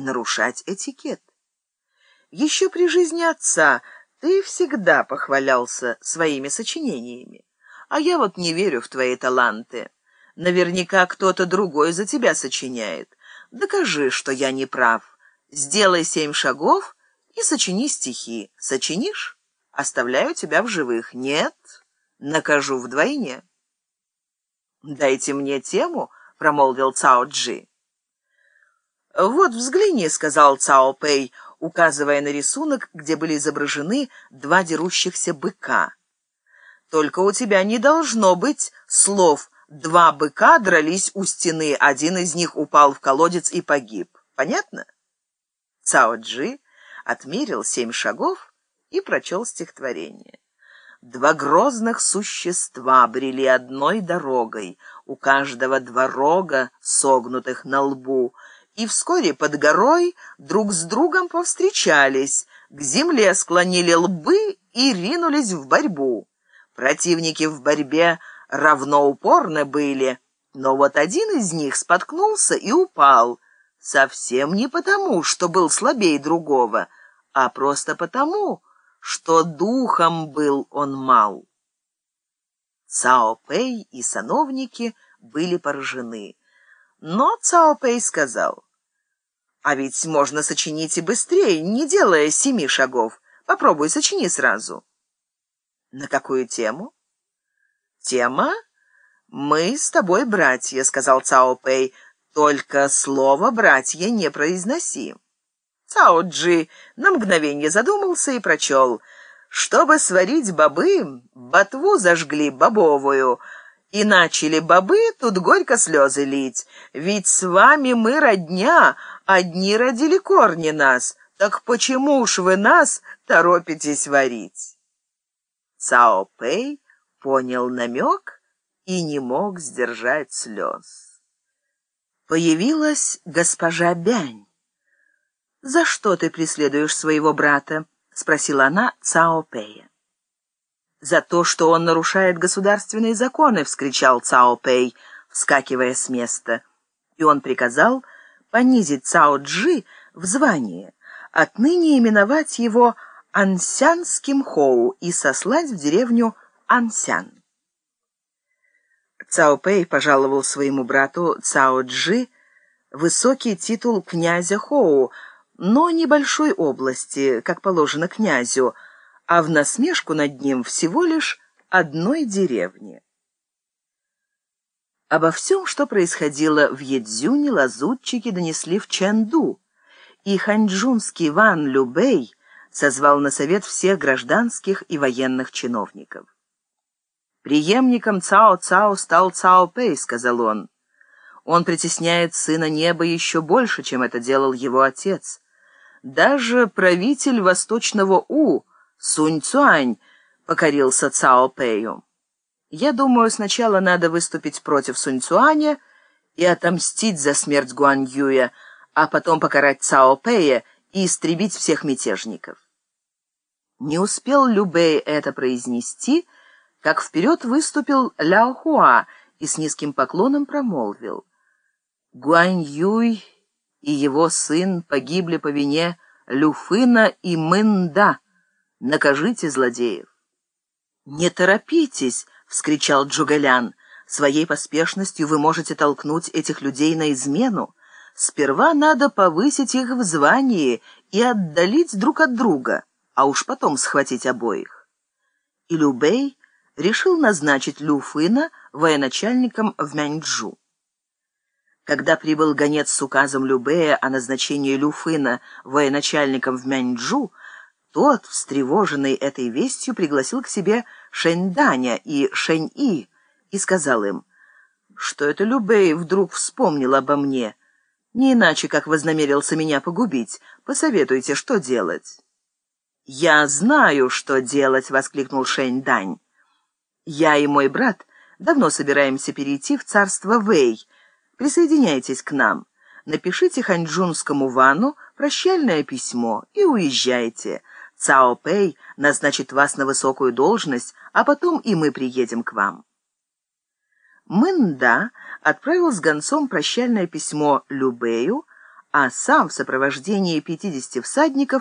нарушать этикет. Еще при жизни отца ты всегда похвалялся своими сочинениями, а я вот не верю в твои таланты. Наверняка кто-то другой за тебя сочиняет. Докажи, что я не прав. Сделай семь шагов и сочини стихи. Сочинишь? Оставляю тебя в живых. Нет, накажу вдвойне. «Дайте мне тему», — промолвил Цао Джи. «Вот взгляни», — сказал Цао Пэй, указывая на рисунок, где были изображены два дерущихся быка. «Только у тебя не должно быть слов «два быка дрались у стены, один из них упал в колодец и погиб». Понятно?» Цао Джи отмерил семь шагов и прочел стихотворение. Два грозных существа брели одной дорогой, у каждого два рога, согнутых на лбу, и вскоре под горой друг с другом повстречались, к земле склонили лбы и ринулись в борьбу. Противники в борьбе равно упорны были, но вот один из них споткнулся и упал, совсем не потому, что был слабее другого, а просто потому, что духом был он мал. Цао Пэй и сановники были поражены. Но Цао Пэй сказал, «А ведь можно сочинить и быстрее, не делая семи шагов. Попробуй, сочини сразу». «На какую тему?» «Тема? Мы с тобой братья», — сказал Цао Пэй, «только слово «братья» не произноси». Цао Джи на мгновение задумался и прочел. «Чтобы сварить бобы, ботву зажгли бобовую, и начали бобы тут горько слезы лить. Ведь с вами мы родня, одни родили корни нас, так почему уж вы нас торопитесь варить?» Цао Пэй понял намек и не мог сдержать слез. Появилась госпожа Бянь. «За что ты преследуешь своего брата?» — спросила она Цао Пэя. «За то, что он нарушает государственные законы!» — вскричал Цао Пэй, вскакивая с места. И он приказал понизить Цао Джи в звании, отныне именовать его Ансянским Хоу и сослать в деревню Ансян. Цао Пэй пожаловал своему брату Цао Джи высокий титул князя Хоу — но небольшой области, как положено князю, а в насмешку над ним всего лишь одной деревни. Обо всем, что происходило в Едзюне, лазутчики донесли в Чэнду, и ханьчжунский Ван Любэй созвал на совет всех гражданских и военных чиновников. «Приемником Цао-Цао стал Цао-Пэй», — сказал он. «Он притесняет сына неба еще больше, чем это делал его отец». Даже правитель восточного У, Сунь Цуань, покорился Цао Пэю. Я думаю, сначала надо выступить против Сунь Цуаня и отомстить за смерть Гуань Юя, а потом покарать Цао Пэя и истребить всех мятежников. Не успел Любэй это произнести, как вперед выступил Ляо Хуа и с низким поклоном промолвил. Гуань Юй и его сын погибли по вине Люфына и Мында. Накажите злодеев. «Не торопитесь!» — вскричал Джугалян. «Своей поспешностью вы можете толкнуть этих людей на измену. Сперва надо повысить их в звании и отдалить друг от друга, а уж потом схватить обоих». И Любей решил назначить Люфына военачальником в Мяньчжу. Когда прибыл гонец с указом Любея о назначении Люфына военачальником в Мяньчжу, тот, встревоженный этой вестью, пригласил к себе Шэньданя и Шэнь-И и сказал им, что это Любей вдруг вспомнил обо мне, не иначе, как вознамерился меня погубить. Посоветуйте, что делать. «Я знаю, что делать!» — воскликнул Шэнь-Дань. «Я и мой брат давно собираемся перейти в царство Вэй, Присоединяйтесь к нам. Напишите ханьчжунскому Вану прощальное письмо и уезжайте. Цао Пэй назначит вас на высокую должность, а потом и мы приедем к вам». Мэнда отправил с гонцом прощальное письмо Любею, а сам в сопровождении 50 всадников